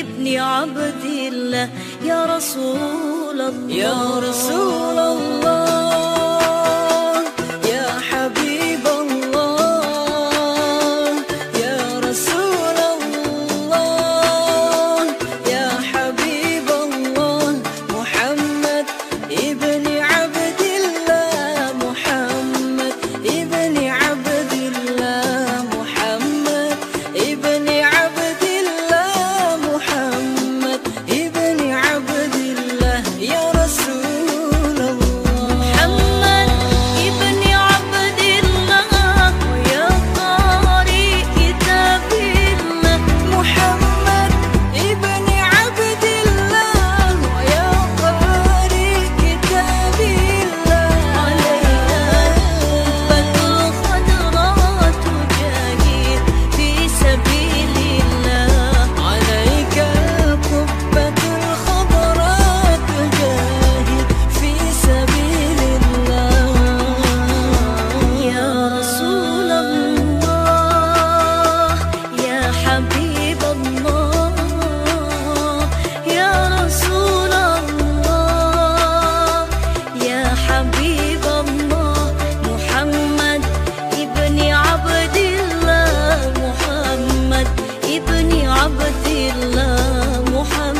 ابن عبد الله. يا رسول الله يا رسول الله. عبد الله محمد.